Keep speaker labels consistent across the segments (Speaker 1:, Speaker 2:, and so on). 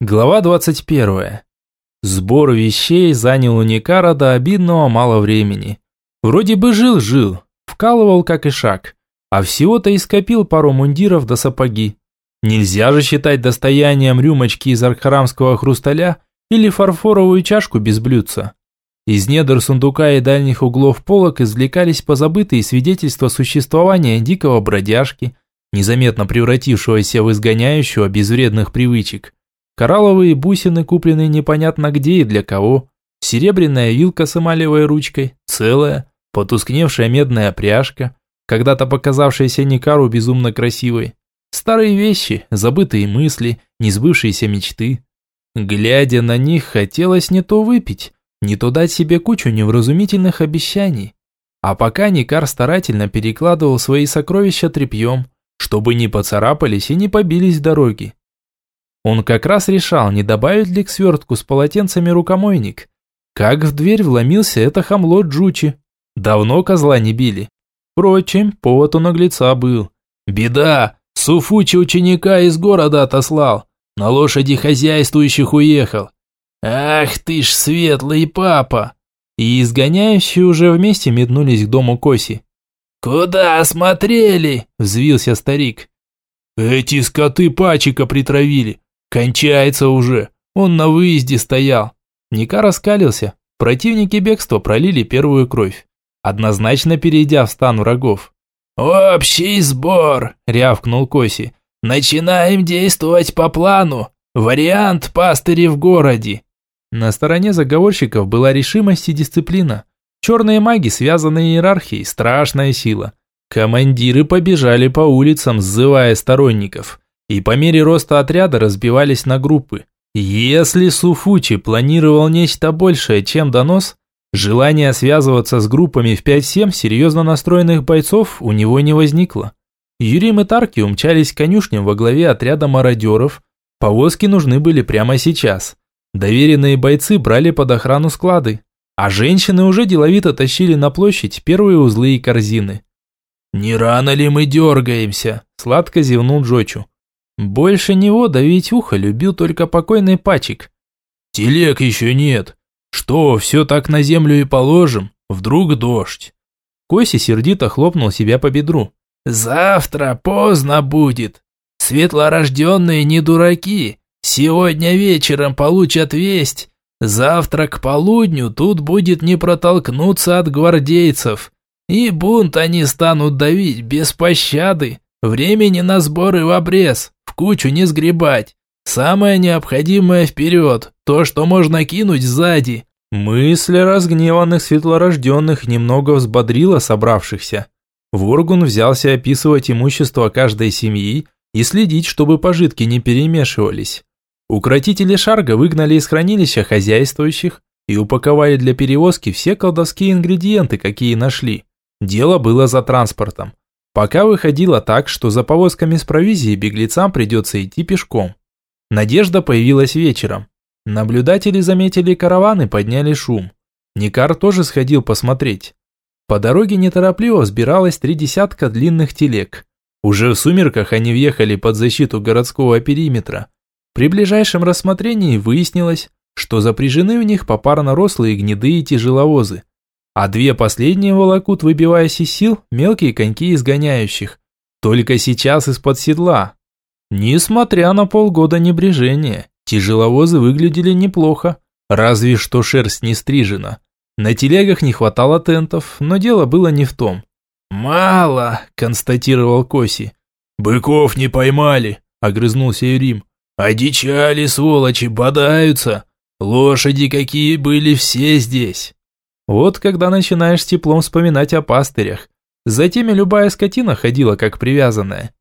Speaker 1: Глава 21. Сбор вещей занял у Никара до обидного мало времени. Вроде бы жил-жил, вкалывал как и шаг, а всего-то и скопил пару мундиров до сапоги. Нельзя же считать достоянием рюмочки из архарамского хрусталя или фарфоровую чашку без блюдца. Из недр сундука и дальних углов полок извлекались позабытые свидетельства существования дикого бродяжки, незаметно превратившегося в изгоняющего безвредных привычек. Коралловые бусины, купленные непонятно где и для кого. Серебряная вилка с эмалевой ручкой, целая, потускневшая медная пряжка, когда-то показавшаяся Никару безумно красивой. Старые вещи, забытые мысли, несбывшиеся мечты. Глядя на них, хотелось не то выпить, не то дать себе кучу невразумительных обещаний. А пока Никар старательно перекладывал свои сокровища тряпьем, чтобы не поцарапались и не побились в дороге. Он как раз решал, не добавить ли к свертку с полотенцами рукомойник. Как в дверь вломился это хамло Джучи. Давно козла не били. Впрочем, повод у наглеца был. «Беда! Суфучи ученика из города отослал. На лошади хозяйствующих уехал. Ах ты ж светлый папа!» И изгоняющие уже вместе метнулись к дому Коси. «Куда смотрели?» – взвился старик. «Эти скоты пачика притравили. «Кончается уже! Он на выезде стоял!» Ника раскалился. Противники бегства пролили первую кровь, однозначно перейдя в стан врагов. «Общий сбор!» – рявкнул Коси. «Начинаем действовать по плану! Вариант пастыри в городе!» На стороне заговорщиков была решимость и дисциплина. Черные маги, связанные иерархией, страшная сила. Командиры побежали по улицам, сзывая сторонников и по мере роста отряда разбивались на группы. Если Суфучи планировал нечто большее, чем донос, желание связываться с группами в 5-7 серьезно настроенных бойцов у него не возникло. Юрим и Тарки умчались к конюшням во главе отряда мародеров. Повозки нужны были прямо сейчас. Доверенные бойцы брали под охрану склады, а женщины уже деловито тащили на площадь первые узлы и корзины. «Не рано ли мы дергаемся?» – сладко зевнул Джочу. Больше него давить ухо любил только покойный Пачик. «Телег еще нет. Что, все так на землю и положим? Вдруг дождь?» Коси сердито хлопнул себя по бедру. «Завтра поздно будет. Светлорожденные не дураки. Сегодня вечером получат весть. Завтра к полудню тут будет не протолкнуться от гвардейцев. И бунт они станут давить без пощады. Времени на сборы в обрез кучу не сгребать. Самое необходимое вперед, то, что можно кинуть сзади. Мысль разгневанных светлорожденных немного взбодрила собравшихся. Воргун взялся описывать имущество каждой семьи и следить, чтобы пожитки не перемешивались. Укротители Шарга выгнали из хранилища хозяйствующих и упаковали для перевозки все колдовские ингредиенты, какие нашли. Дело было за транспортом. Пока выходило так, что за повозками с провизией беглецам придется идти пешком. Надежда появилась вечером. Наблюдатели заметили караван и подняли шум. Никар тоже сходил посмотреть. По дороге неторопливо взбиралось три десятка длинных телег. Уже в сумерках они въехали под защиту городского периметра. При ближайшем рассмотрении выяснилось, что запряжены в них попарно рослые гнедые тяжеловозы а две последние волокут, выбиваясь из сил, мелкие коньки изгоняющих. Только сейчас из-под седла. Несмотря на полгода небрежения, тяжеловозы выглядели неплохо, разве что шерсть не стрижена. На телегах не хватало тентов, но дело было не в том. «Мало», – констатировал Коси. «Быков не поймали», – огрызнулся Юрим. «Одичали, сволочи, бодаются. Лошади какие были все здесь». Вот когда начинаешь с теплом вспоминать о пастырях. Затем и любая скотина ходила как привязанная.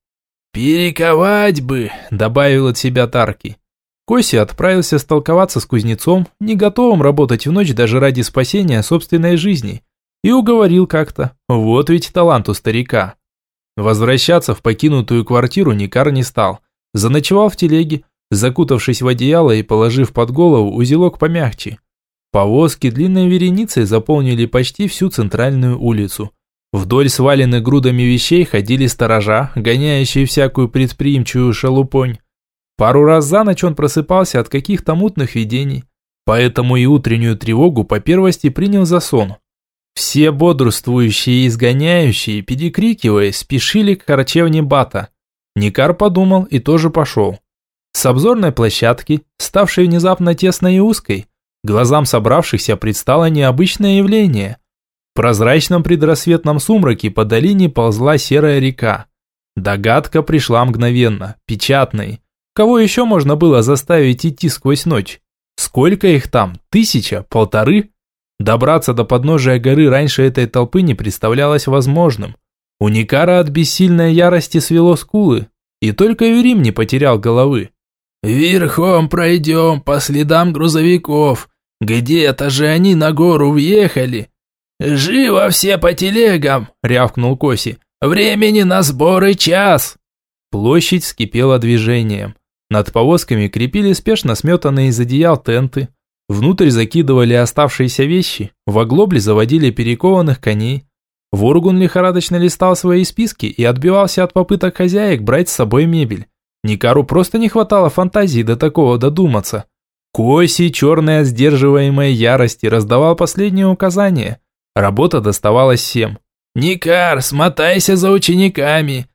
Speaker 1: «Перековать бы», – добавил от себя Тарки. Коси отправился столковаться с кузнецом, не готовым работать в ночь даже ради спасения собственной жизни. И уговорил как-то. Вот ведь талант у старика. Возвращаться в покинутую квартиру Никар не стал. Заночевал в телеге, закутавшись в одеяло и положив под голову узелок помягче. Повозки длинной вереницей заполнили почти всю центральную улицу. Вдоль сваленных грудами вещей ходили сторожа, гоняющие всякую предприимчивую шалупонь. Пару раз за ночь он просыпался от каких-то мутных видений, поэтому и утреннюю тревогу по первости принял за сон. Все бодрствующие и изгоняющие, перекрикивая, спешили к харчевне Бата. Никар подумал и тоже пошел. С обзорной площадки, ставшей внезапно тесной и узкой, глазам собравшихся предстало необычное явление. В прозрачном предрассветном сумраке по долине ползла серая река. Догадка пришла мгновенно, печатной. Кого еще можно было заставить идти сквозь ночь? Сколько их там? Тысяча? Полторы? Добраться до подножия горы раньше этой толпы не представлялось возможным. У Никара от бессильной ярости свело скулы, и только Юрим не потерял головы.
Speaker 2: «Верхом пройдем по следам грузовиков. Где-то же они на гору въехали. Живо все по телегам!» – рявкнул Коси. «Времени на сборы час!»
Speaker 1: Площадь вскипела движением. Над повозками крепили спешно сметанные из одеял тенты. Внутрь закидывали оставшиеся вещи, в оглобли заводили перекованных коней. Воргун лихорадочно листал свои списки и отбивался от попыток хозяек брать с собой мебель. Никару просто не хватало фантазии до такого додуматься. Коси, черная от сдерживаемой ярости, раздавал последние указания. Работа доставалась всем.
Speaker 2: «Никар, смотайся за учениками!»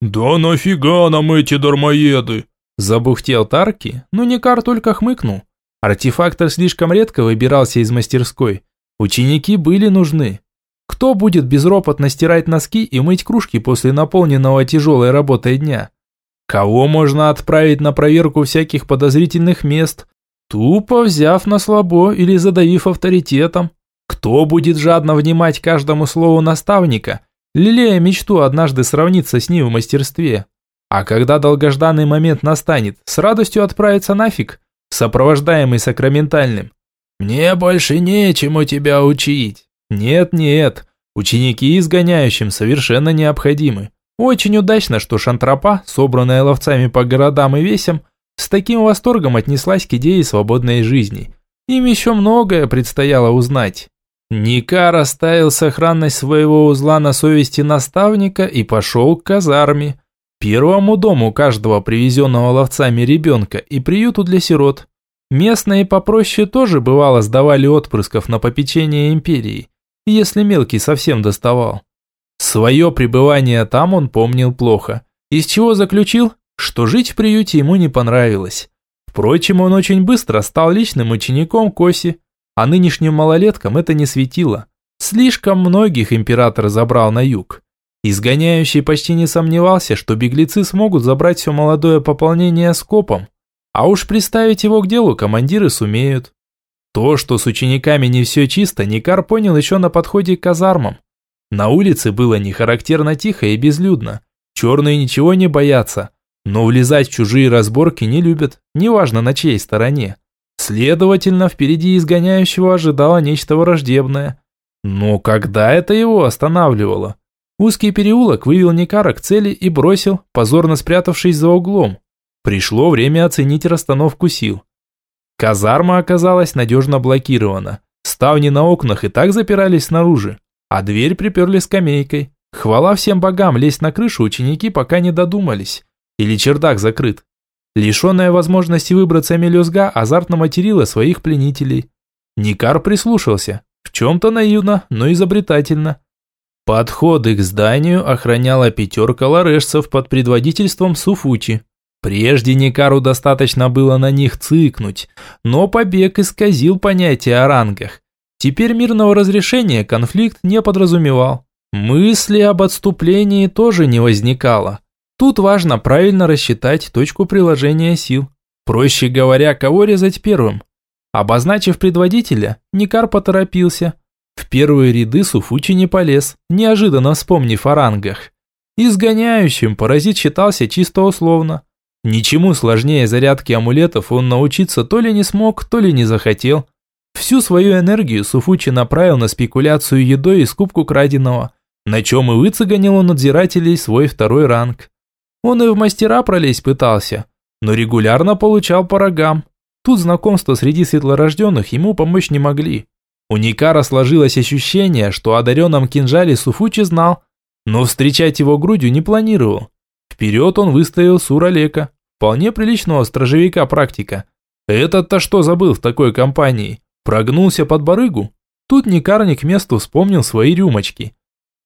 Speaker 3: «Да нафига нам эти дармоеды?»
Speaker 1: Забухтел Тарки, но Никар только хмыкнул. Артефактор слишком редко выбирался из мастерской. Ученики были нужны. Кто будет безропотно стирать носки и мыть кружки после наполненного тяжелой работой дня? Кого можно отправить на проверку всяких подозрительных мест, тупо взяв на слабо или задавив авторитетом? Кто будет жадно внимать каждому слову наставника, лелея мечту однажды сравниться с ним в мастерстве? А когда долгожданный момент настанет, с радостью отправиться нафиг, сопровождаемый сакраментальным.
Speaker 2: «Мне больше нечему тебя учить».
Speaker 1: Нет-нет, ученики изгоняющим совершенно необходимы. Очень удачно, что шантропа, собранная ловцами по городам и весям, с таким восторгом отнеслась к идее свободной жизни. Им еще многое предстояло узнать. Никар оставил сохранность своего узла на совести наставника и пошел к казарме, Первому дому каждого привезенного ловцами ребенка и приюту для сирот. Местные попроще тоже бывало сдавали отпрысков на попечение империи, если мелкий совсем доставал. Свое пребывание там он помнил плохо, из чего заключил, что жить в приюте ему не понравилось. Впрочем, он очень быстро стал личным учеником Коси, а нынешним малолеткам это не светило. Слишком многих император забрал на юг. Изгоняющий почти не сомневался, что беглецы смогут забрать все молодое пополнение скопом, а уж приставить его к делу командиры сумеют. То, что с учениками не все чисто, Никар понял еще на подходе к казармам. На улице было не характерно тихо и безлюдно. Черные ничего не боятся, но влезать в чужие разборки не любят, неважно на чьей стороне. Следовательно, впереди изгоняющего ожидало нечто враждебное. Но когда это его останавливало? Узкий переулок вывел Никара к цели и бросил, позорно спрятавшись за углом. Пришло время оценить расстановку сил. Казарма оказалась надежно блокирована. Ставни на окнах и так запирались снаружи, а дверь приперли скамейкой. Хвала всем богам, лезть на крышу ученики пока не додумались. Или чердак закрыт. Лишенная возможности выбраться мелюзга азартно материла своих пленителей. Никар прислушался. В чем-то наивно, но изобретательно. Подходы к зданию охраняла пятерка ларешцев под предводительством Суфути. Прежде Никару достаточно было на них цыкнуть, но побег исказил понятие о рангах. Теперь мирного разрешения конфликт не подразумевал. Мысли об отступлении тоже не возникало. Тут важно правильно рассчитать точку приложения сил. Проще говоря, кого резать первым. Обозначив предводителя, Никар поторопился – в первые ряды Суфучи не полез, неожиданно вспомнив о рангах. Изгоняющим паразит считался чисто условно. Ничему сложнее зарядки амулетов он научиться то ли не смог, то ли не захотел. Всю свою энергию Суфучи направил на спекуляцию едой и скупку краденого, на чем и выцеганил у надзирателей свой второй ранг. Он и в мастера пролезть пытался, но регулярно получал по рогам. Тут знакомства среди светлорожденных ему помочь не могли. У Никара сложилось ощущение, что о одаренном кинжале Суфучи знал, но встречать его грудью не планировал. Вперед он выставил Суралека. Вполне приличного стражевика практика. Этот-то что забыл в такой компании? Прогнулся под барыгу? Тут Никар к месту вспомнил свои рюмочки.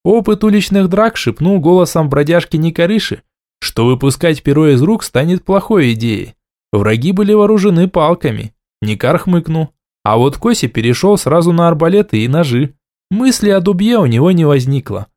Speaker 1: Опыт уличных драк шепнул голосом бродяжки Никарыши, что выпускать перо из рук станет плохой идеей. Враги были вооружены палками. Никар хмыкнул. А вот Коси перешел сразу на арбалеты и ножи. Мысли о дубье у него не возникло.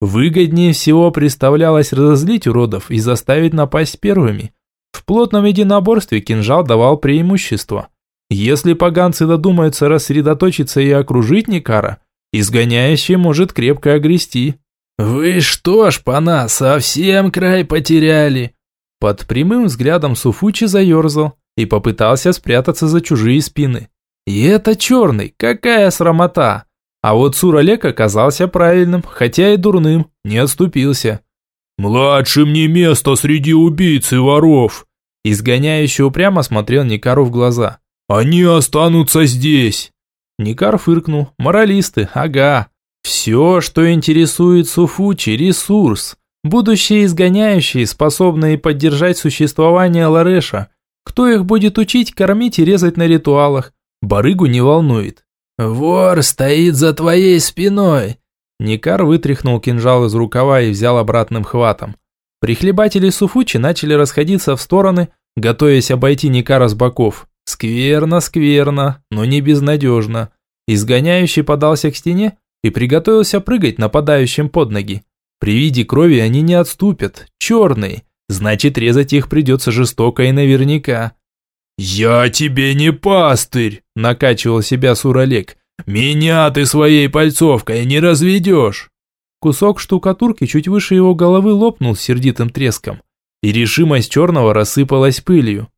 Speaker 1: Выгоднее всего представлялось разозлить уродов и заставить напасть первыми. В плотном единоборстве кинжал давал преимущество. Если поганцы додумаются рассредоточиться и окружить Никара, изгоняющий может крепко огрести.
Speaker 2: «Вы что ж, пана, совсем край потеряли?»
Speaker 1: Под прямым взглядом Суфучи заерзал и попытался спрятаться за чужие спины. И это черный, какая срамота! А вот Суралек оказался правильным, хотя и дурным, не отступился.
Speaker 3: «Младшим не место среди убийц и воров!»
Speaker 1: Изгоняющий упрямо смотрел Никару в глаза.
Speaker 3: «Они останутся здесь!»
Speaker 1: Никар фыркнул. «Моралисты, ага. Все, что интересует Суфучи, ресурс. Будущие изгоняющие, способные поддержать существование Лареша. Кто их будет учить, кормить и резать на ритуалах? Барыгу не волнует.
Speaker 2: «Вор стоит за твоей спиной!»
Speaker 1: Никар вытряхнул кинжал из рукава и взял обратным хватом. Прихлебатели Суфучи начали расходиться в стороны, готовясь обойти Никара с боков. Скверно, скверно, но не безнадежно. Изгоняющий подался к стене и приготовился прыгать нападающим под ноги. При виде крови они не отступят, черные, значит резать их придется жестоко и наверняка.
Speaker 3: «Я тебе не пастырь!»
Speaker 1: – накачивал себя Суралек.
Speaker 3: «Меня ты своей пальцовкой не разведешь!»
Speaker 1: Кусок штукатурки чуть выше его головы лопнул с сердитым треском, и решимость черного рассыпалась пылью.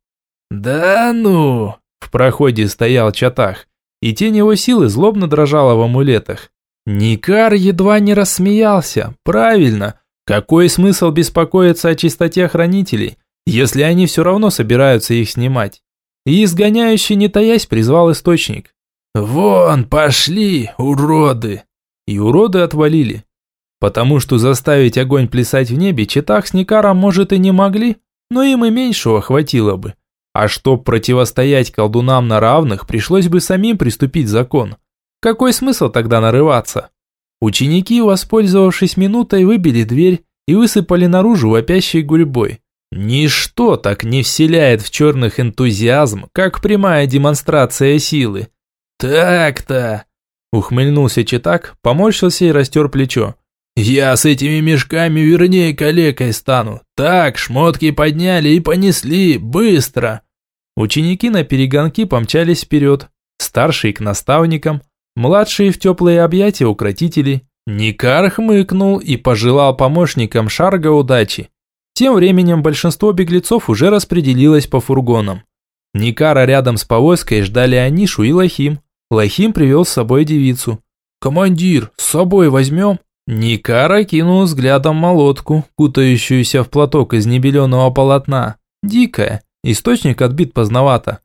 Speaker 2: «Да ну!»
Speaker 1: В проходе стоял Чатах, и тень его силы злобно дрожала в амулетах. Никар едва не рассмеялся. Правильно. Какой смысл беспокоиться о чистоте хранителей, если они все равно собираются их снимать? И изгоняющий, не таясь, призвал источник.
Speaker 2: «Вон, пошли, уроды!»
Speaker 1: И уроды отвалили. Потому что заставить огонь плясать в небе Читах с Никаром, может, и не могли, но им и меньшего хватило бы. А чтоб противостоять колдунам на равных, пришлось бы самим приступить закон. Какой смысл тогда нарываться? Ученики, воспользовавшись минутой, выбили дверь и высыпали наружу вопящей гурьбой. Ничто так не вселяет в черных энтузиазм, как прямая демонстрация силы.
Speaker 2: «Так-то!»
Speaker 1: Ухмыльнулся Читак, поморщился и растер плечо.
Speaker 2: «Я с этими мешками вернее калекой стану. Так, шмотки подняли и понесли, быстро!»
Speaker 1: Ученики на перегонки помчались вперед, старшие к наставникам, младшие в теплые объятия укротителей. Никар хмыкнул и пожелал помощникам Шарга удачи. Тем временем большинство беглецов уже распределилось по фургонам. Никара рядом с повозкой ждали Анишу и Лохим. Лохим привел с собой девицу. «Командир, с собой возьмем?» Никара кинул взглядом молотку, кутающуюся в платок из небеленого полотна. Дикая, Источник отбит поздновато.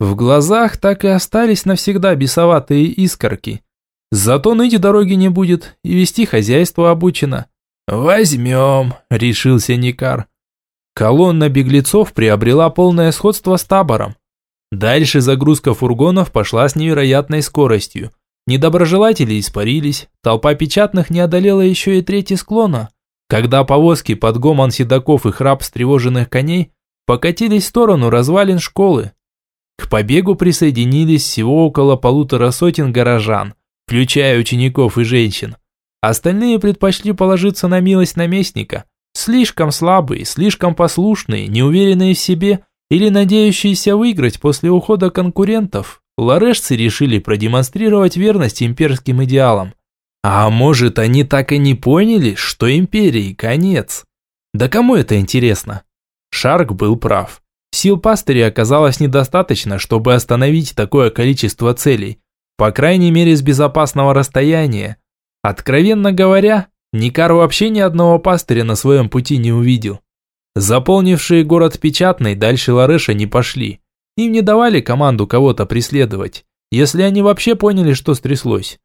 Speaker 1: В глазах так и остались навсегда бесоватые искорки. Зато ныть дороги не будет, и вести хозяйство обучено.
Speaker 2: «Возьмем», – решился Никар.
Speaker 1: Колонна беглецов приобрела полное сходство с табором. Дальше загрузка фургонов пошла с невероятной скоростью. Недоброжелатели испарились, толпа печатных не одолела еще и третий склона. Когда повозки под гомон седаков и храп встревоженных коней покатились в сторону развалин школы. К побегу присоединились всего около полутора сотен горожан, включая учеников и женщин. Остальные предпочли положиться на милость наместника. Слишком слабые, слишком послушные, неуверенные в себе или надеющиеся выиграть после ухода конкурентов, ларешцы решили продемонстрировать верность имперским идеалам. А может, они так и не поняли, что империи конец? Да кому это интересно? Шарк был прав. Сил пастыря оказалось недостаточно, чтобы остановить такое количество целей, по крайней мере с безопасного расстояния. Откровенно говоря, Никар вообще ни одного пастыря на своем пути не увидел. Заполнившие город печатной дальше Лареша не пошли. Им не давали команду кого-то преследовать, если они вообще поняли, что стряслось.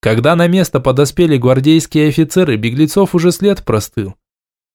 Speaker 1: Когда на место подоспели гвардейские офицеры, беглецов уже след простыл.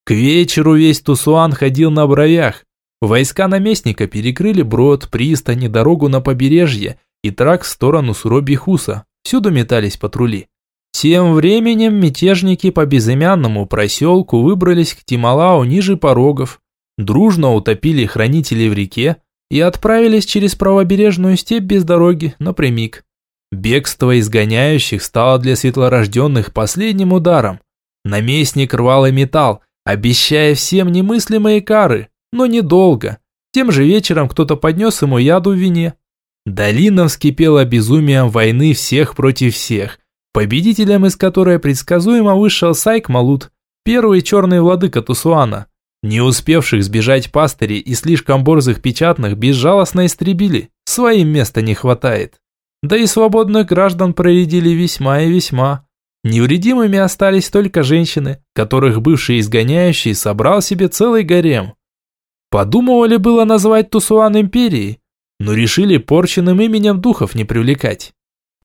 Speaker 1: К вечеру весь Тусуан ходил на бровях. Войска наместника перекрыли брод, пристани, дорогу на побережье и трак в сторону Суробихуса. Всюду метались патрули. Тем временем мятежники по безымянному проселку выбрались к Тималау ниже порогов, дружно утопили хранителей в реке и отправились через правобережную степь без дороги напрямик. Бегство изгоняющих стало для светлорожденных последним ударом. Наместник рвал и металл, обещая всем немыслимые кары, но недолго. Тем же вечером кто-то поднес ему яду в вине. Долина вскипела безумием войны всех против всех, победителем из которой предсказуемо вышел Сайк Малут, первый черный владыка Тусуана. Не успевших сбежать пастыри и слишком борзых печатных безжалостно истребили, своим места не хватает. Да и свободных граждан проредили весьма и весьма. Невредимыми остались только женщины, которых бывший изгоняющий собрал себе целый гарем. Подумывали было назвать Тусуан империей, но решили порченным именем духов не привлекать.